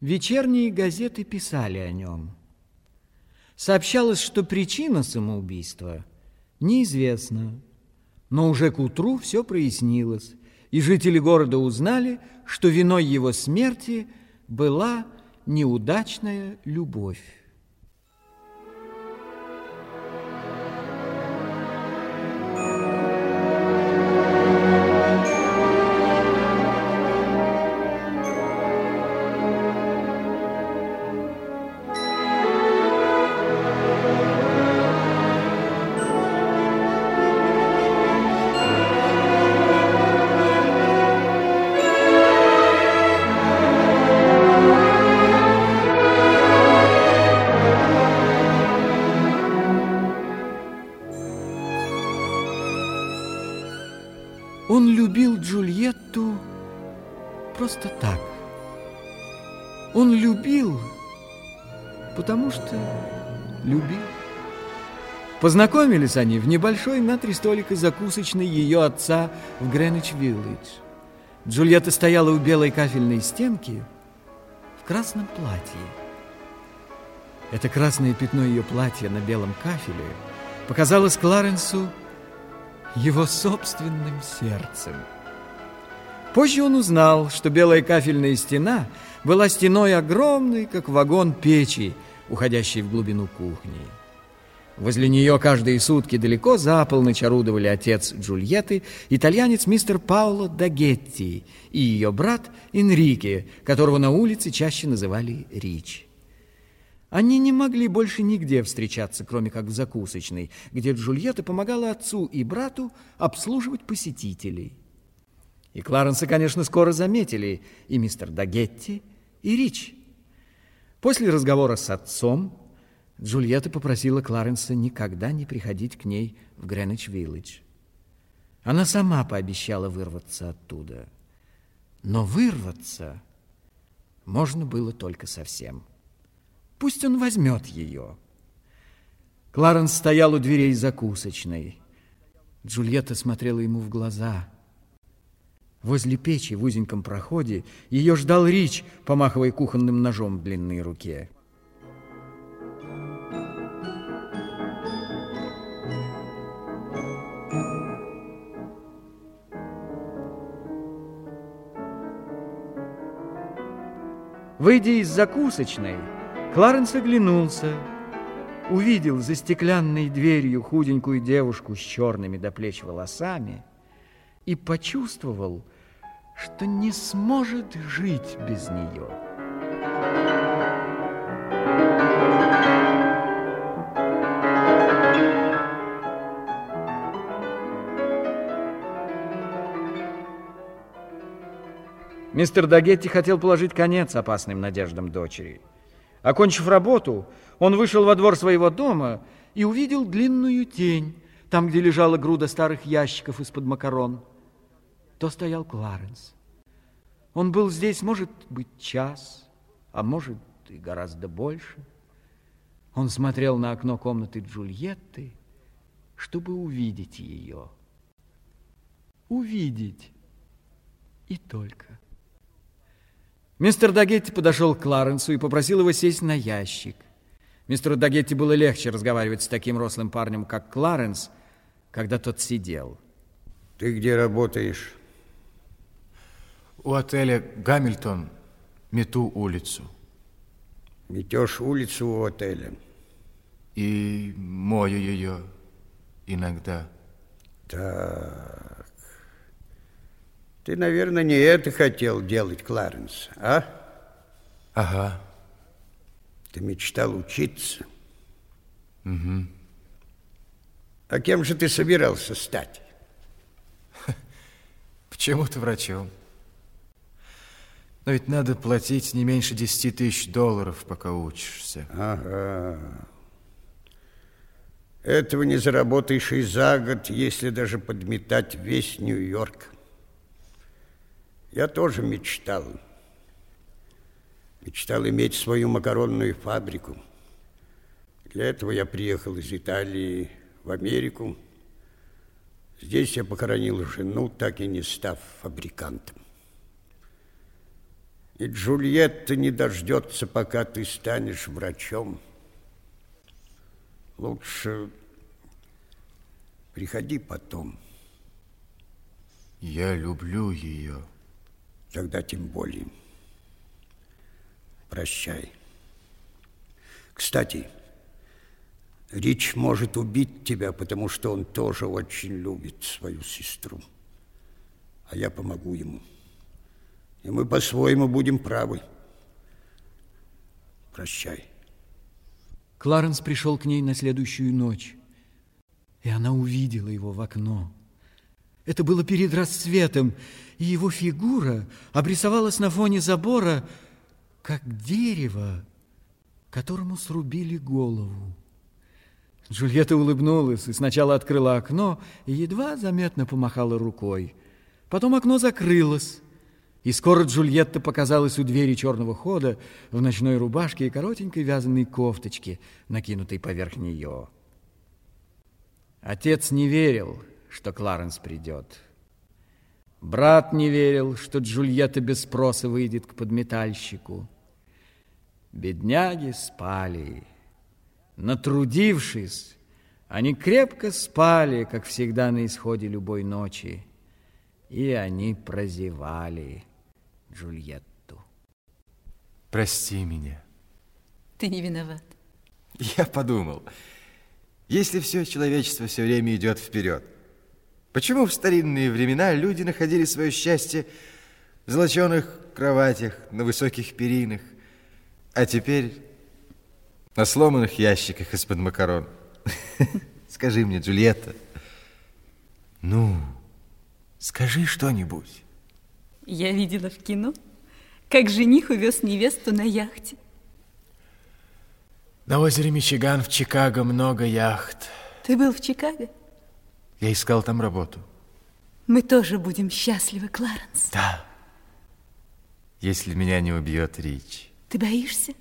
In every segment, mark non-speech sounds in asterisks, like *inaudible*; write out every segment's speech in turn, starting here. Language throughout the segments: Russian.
Вечерние газеты писали о нем. Сообщалось, что причина самоубийства неизвестна, но уже к утру все прояснилось, и жители города узнали, что виной его смерти была неудачная любовь. Он любил Джульетту просто так. Он любил, потому что любил. Познакомились они в небольшой на три столика закусочной ее отца в Грeenwich-Виллидж. Джульетта стояла у белой кафельной стенки в красном платье. Это красное пятно ее платья на белом кафеле показалось Кларенсу его собственным сердцем. Позже он узнал, что белая кафельная стена была стеной огромной, как вагон печи, уходящей в глубину кухни. Возле нее каждые сутки далеко за полночь орудовали отец Джульетты, итальянец мистер Пауло Дагетти и ее брат Энрике, которого на улице чаще называли Рич. Они не могли больше нигде встречаться, кроме как в закусочной, где Джульетта помогала отцу и брату обслуживать посетителей. И Кларенса, конечно, скоро заметили и мистер Дагетти, и Рич. После разговора с отцом Джульетта попросила Кларенса никогда не приходить к ней в Грeenwich-Виллидж. Она сама пообещала вырваться оттуда. Но вырваться можно было только совсем. Пусть он возьмет ее. Кларенс стоял у дверей закусочной. Джульетта смотрела ему в глаза. Возле печи в узеньком проходе ее ждал Рич, помахивая кухонным ножом в длинной руке. Выйдя из закусочной, Кларенс оглянулся, увидел за стеклянной дверью худенькую девушку с черными до плеч волосами и почувствовал, что не сможет жить без нее. Мистер Дагетти хотел положить конец опасным надеждам дочери – Окончив работу, он вышел во двор своего дома и увидел длинную тень, там, где лежала груда старых ящиков из-под макарон. То стоял Кларенс. Он был здесь, может быть, час, а может и гораздо больше. Он смотрел на окно комнаты Джульетты, чтобы увидеть ее. Увидеть и только. Мистер Дагетти подошел к Кларенсу и попросил его сесть на ящик. Мистеру Дагетти было легче разговаривать с таким рослым парнем, как Кларенс, когда тот сидел. Ты где работаешь? У отеля «Гамильтон» мету улицу. Метешь улицу у отеля? И мою ее иногда. Так. Ты, наверное, не это хотел делать, Кларенс, а? Ага. Ты мечтал учиться? Угу. А кем же ты собирался стать? *laughs* Почему-то врачом. Но ведь надо платить не меньше 10 тысяч долларов, пока учишься. Ага. Этого не заработаешь и за год, если даже подметать весь Нью-Йорк. Я тоже мечтал. Мечтал иметь свою макаронную фабрику. Для этого я приехал из Италии в Америку. Здесь я похоронил жену, так и не став фабрикантом. И Джульетта не дождется, пока ты станешь врачом. Лучше приходи потом. Я люблю ее. Тогда тем более. Прощай. Кстати, Рич может убить тебя, потому что он тоже очень любит свою сестру. А я помогу ему. И мы по-своему будем правы. Прощай. Кларенс пришел к ней на следующую ночь, и она увидела его в окно. Это было перед рассветом, и его фигура обрисовалась на фоне забора, как дерево, которому срубили голову. Джульетта улыбнулась и сначала открыла окно и едва заметно помахала рукой. Потом окно закрылось, и скоро Джульетта показалась у двери черного хода в ночной рубашке и коротенькой вязаной кофточке, накинутой поверх нее. Отец не верил, что Кларенс придет. Брат не верил, что Джульетта без спроса выйдет к подметальщику. Бедняги спали. Натрудившись, они крепко спали, как всегда на исходе любой ночи. И они прозевали Джульетту. Прости меня. Ты не виноват. Я подумал, если все человечество все время идет вперед, почему в старинные времена люди находили свое счастье в золоченых кроватях, на высоких перинах, а теперь на сломанных ящиках из-под макарон? *laughs* Скажи мне, Джульетта, ну, скажи что-нибудь. Я видела в кино, как жених увез невесту на яхте. На озере Мичиган в Чикаго много яхт. Ты был в Чикаго? Я искал там работу. Мы тоже будем счастливы, Кларенс. Да. Если меня не убьет Рич. Ты боишься?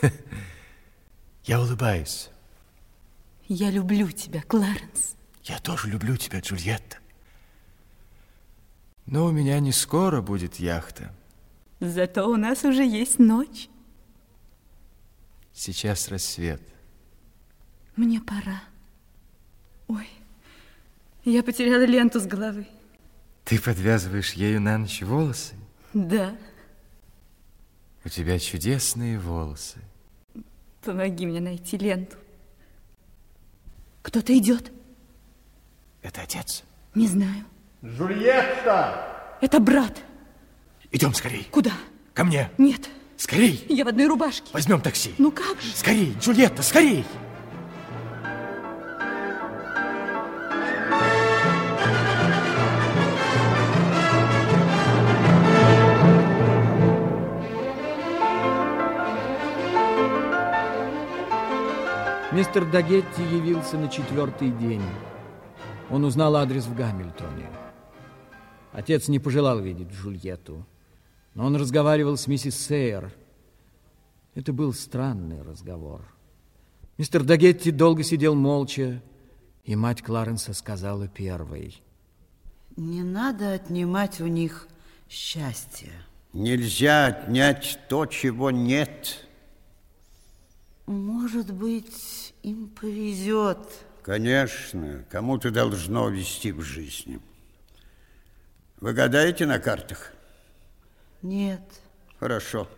*laughs* Я улыбаюсь. Я люблю тебя, Кларенс. Я тоже люблю тебя, Джульетта. Но у меня не скоро будет яхта. Зато у нас уже есть ночь. Сейчас рассвет. Мне пора. Ой, я потеряла ленту с головы. Ты подвязываешь ею на ночь волосы? Да. У тебя чудесные волосы. Помоги мне найти ленту. Кто-то идет. Это отец. Не знаю. Джульетта! Это брат. Идем скорей. Куда? Ко мне. Нет. Скорей. Я в одной рубашке. Возьмем такси. Ну как же? Скорей, Джульетта, скорей. Мистер Дагетти явился на четвертый день. Он узнал адрес в Гамильтоне. Отец не пожелал видеть Джульетту, но он разговаривал с миссис Сейер. Это был странный разговор. Мистер Дагетти долго сидел молча, и мать Кларенса сказала первой. Не надо отнимать у них счастье. Нельзя отнять то, чего нет. Может быть, им повезет. Конечно, кому-то должно вести в жизни. Вы гадаете на картах? Нет. Хорошо.